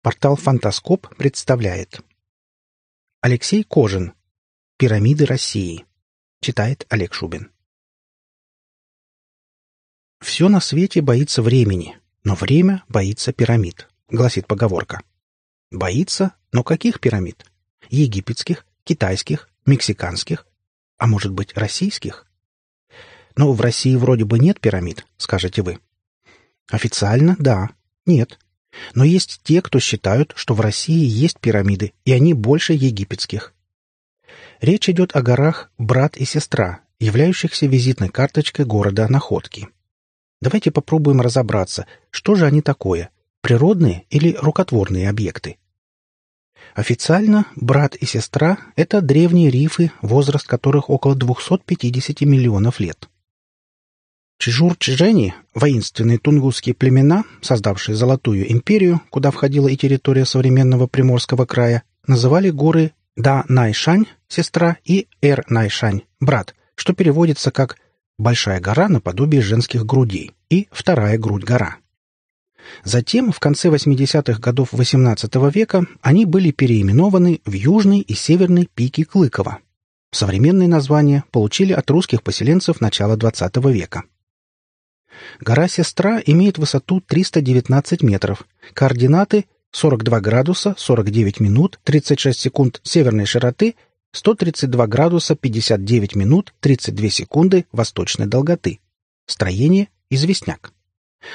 Портал «Фантаскоп» представляет Алексей Кожин «Пирамиды России» Читает Олег Шубин «Все на свете боится времени, но время боится пирамид», — гласит поговорка. «Боится? Но каких пирамид? Египетских, китайских, мексиканских? А может быть, российских?» «Но в России вроде бы нет пирамид», — скажете вы. «Официально — да. Нет. Но есть те, кто считают, что в России есть пирамиды, и они больше египетских. Речь идет о горах «Брат» и «Сестра», являющихся визитной карточкой города Находки. Давайте попробуем разобраться, что же они такое – природные или рукотворные объекты. Официально брат и сестра – это древние рифы, возраст которых около 250 миллионов лет. Чжур-чжени, воинственные тунгусские племена, создавшие Золотую империю, куда входила и территория современного Приморского края, называли горы Да-Найшань, сестра, и Эр-Найшань, брат, что переводится как «большая гора наподобие женских грудей» и «вторая грудь-гора». Затем, в конце 80-х годов XVIII века, они были переименованы в Южный и Северный пики Клыкова. Современные названия получили от русских поселенцев начала XX века. Гора-сестра имеет высоту 319 метров, координаты 42 градуса 49 минут 36 секунд северной широты, 132 градуса 59 минут 32 секунды восточной долготы. Строение – известняк.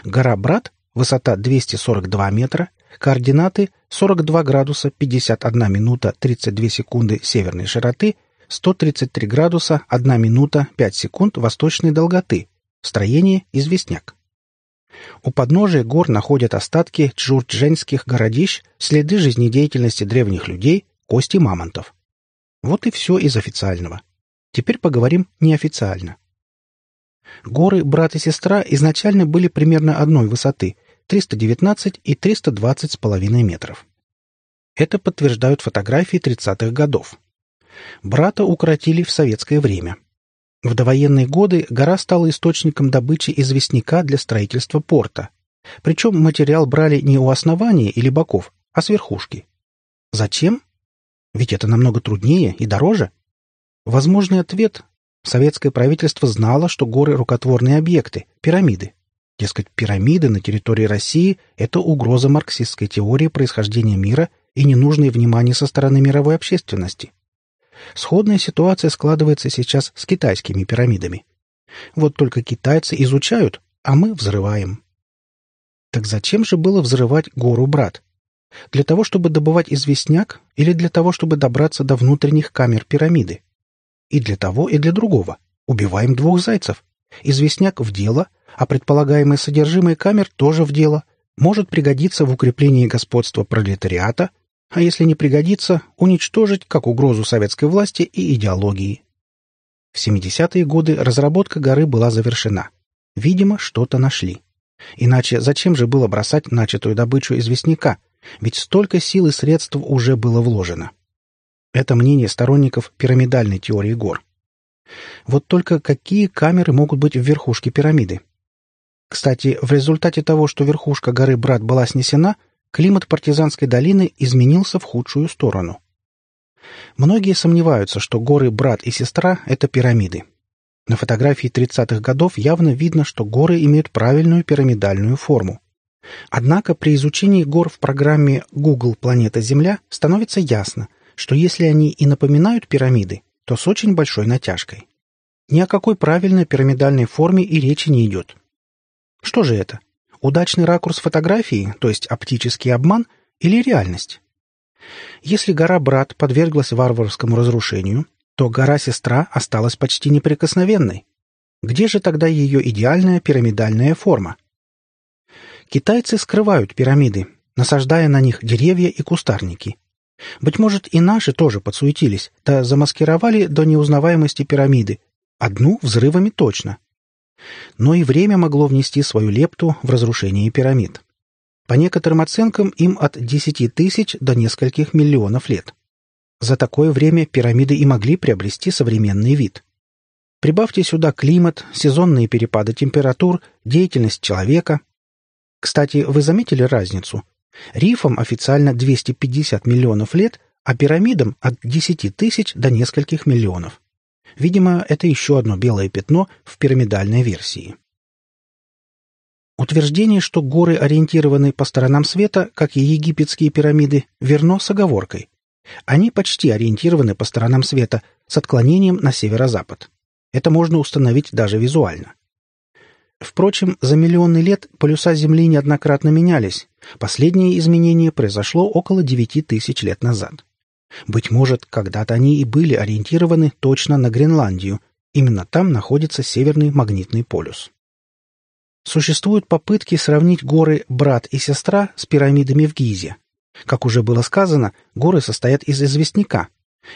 Гора-брат – высота 242 метра, координаты 42 градуса 51 минута 32 секунды северной широты, 133 градуса 1 минута 5 секунд восточной долготы, Строение – известняк. У подножия гор находят остатки чжурчжэнских городищ, следы жизнедеятельности древних людей, кости мамонтов. Вот и все из официального. Теперь поговорим неофициально. Горы брат и сестра изначально были примерно одной высоты – 319 и 320 с половиной метров. Это подтверждают фотографии 30-х годов. Брата укоротили в советское время. В довоенные годы гора стала источником добычи известняка для строительства порта. Причем материал брали не у основания или боков, а с верхушки. Зачем? Ведь это намного труднее и дороже. Возможный ответ – советское правительство знало, что горы – рукотворные объекты, пирамиды. Дескать, пирамиды на территории России – это угроза марксистской теории происхождения мира и ненужное внимание со стороны мировой общественности. Сходная ситуация складывается сейчас с китайскими пирамидами. Вот только китайцы изучают, а мы взрываем. Так зачем же было взрывать гору Брат? Для того, чтобы добывать известняк или для того, чтобы добраться до внутренних камер пирамиды? И для того, и для другого. Убиваем двух зайцев. Известняк в дело, а предполагаемое содержимое камер тоже в дело. Может пригодиться в укреплении господства пролетариата – а если не пригодится, уничтожить как угрозу советской власти и идеологии. В 70-е годы разработка горы была завершена. Видимо, что-то нашли. Иначе зачем же было бросать начатую добычу известняка? Ведь столько сил и средств уже было вложено. Это мнение сторонников пирамидальной теории гор. Вот только какие камеры могут быть в верхушке пирамиды? Кстати, в результате того, что верхушка горы Брат была снесена, климат партизанской долины изменился в худшую сторону. Многие сомневаются, что горы Брат и Сестра — это пирамиды. На фотографии 30-х годов явно видно, что горы имеют правильную пирамидальную форму. Однако при изучении гор в программе Google «Планета Земля» становится ясно, что если они и напоминают пирамиды, то с очень большой натяжкой. Ни о какой правильной пирамидальной форме и речи не идет. Что же это? Удачный ракурс фотографии, то есть оптический обман, или реальность? Если гора-брат подверглась варварскому разрушению, то гора-сестра осталась почти неприкосновенной. Где же тогда ее идеальная пирамидальная форма? Китайцы скрывают пирамиды, насаждая на них деревья и кустарники. Быть может, и наши тоже подсуетились, да замаскировали до неузнаваемости пирамиды. Одну взрывами точно, но и время могло внести свою лепту в разрушение пирамид. По некоторым оценкам, им от 10 тысяч до нескольких миллионов лет. За такое время пирамиды и могли приобрести современный вид. Прибавьте сюда климат, сезонные перепады температур, деятельность человека. Кстати, вы заметили разницу? Рифам официально 250 миллионов лет, а пирамидам от 10 тысяч до нескольких миллионов. Видимо, это еще одно белое пятно в пирамидальной версии. Утверждение, что горы ориентированы по сторонам света, как и египетские пирамиды, верно с оговоркой. Они почти ориентированы по сторонам света, с отклонением на северо-запад. Это можно установить даже визуально. Впрочем, за миллионы лет полюса Земли неоднократно менялись. Последнее изменение произошло около 9 тысяч лет назад. Быть может, когда-то они и были ориентированы точно на Гренландию. Именно там находится Северный магнитный полюс. Существуют попытки сравнить горы «Брат» и «Сестра» с пирамидами в Гизе. Как уже было сказано, горы состоят из известняка.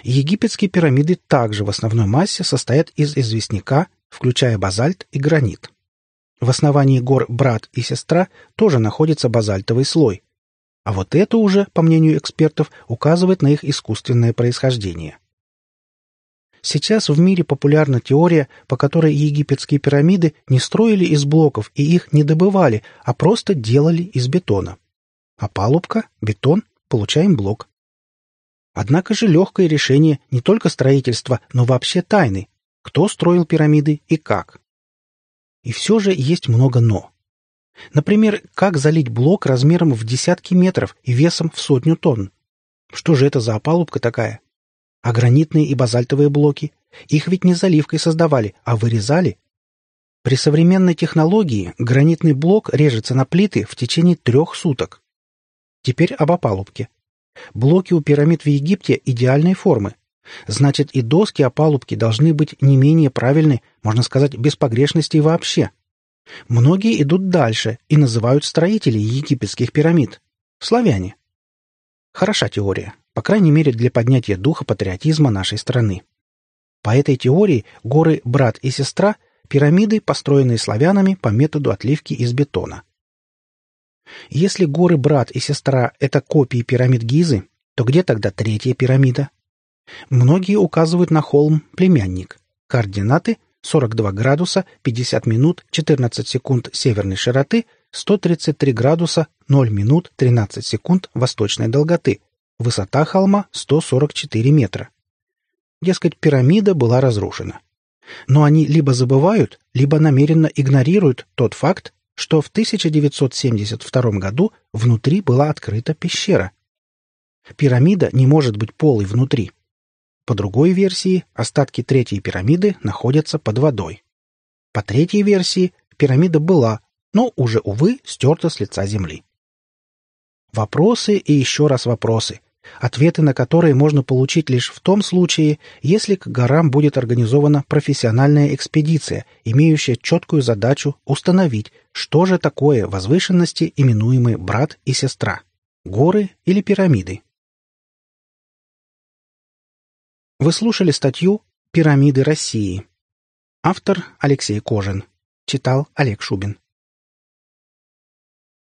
Египетские пирамиды также в основной массе состоят из известняка, включая базальт и гранит. В основании гор «Брат» и «Сестра» тоже находится базальтовый слой. А вот это уже, по мнению экспертов, указывает на их искусственное происхождение. Сейчас в мире популярна теория, по которой египетские пирамиды не строили из блоков и их не добывали, а просто делали из бетона. А палубка, бетон, получаем блок. Однако же легкое решение не только строительства, но вообще тайны. Кто строил пирамиды и как. И все же есть много «но». Например, как залить блок размером в десятки метров и весом в сотню тонн? Что же это за опалубка такая? А гранитные и базальтовые блоки? Их ведь не заливкой создавали, а вырезали. При современной технологии гранитный блок режется на плиты в течение трех суток. Теперь об опалубке. Блоки у пирамид в Египте идеальной формы. Значит, и доски опалубки должны быть не менее правильны, можно сказать, без погрешностей вообще. Многие идут дальше и называют строителей египетских пирамид. Славяне. Хороша теория, по крайней мере для поднятия духа патриотизма нашей страны. По этой теории горы брат и сестра – пирамиды, построенные славянами по методу отливки из бетона. Если горы брат и сестра – это копии пирамид Гизы, то где тогда третья пирамида? Многие указывают на холм племянник. Координаты 42 градуса 50 минут 14 секунд северной широты, 133 градуса 0 минут 13 секунд восточной долготы. Высота холма 144 метра. Дескать, пирамида была разрушена. Но они либо забывают, либо намеренно игнорируют тот факт, что в 1972 году внутри была открыта пещера. Пирамида не может быть полой внутри. По другой версии, остатки третьей пирамиды находятся под водой. По третьей версии, пирамида была, но уже, увы, стерта с лица земли. Вопросы и еще раз вопросы, ответы на которые можно получить лишь в том случае, если к горам будет организована профессиональная экспедиция, имеющая четкую задачу установить, что же такое возвышенности, именуемые брат и сестра – горы или пирамиды. Вы слушали статью «Пирамиды России». Автор Алексей Кожин. Читал Олег Шубин.